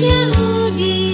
天屋顶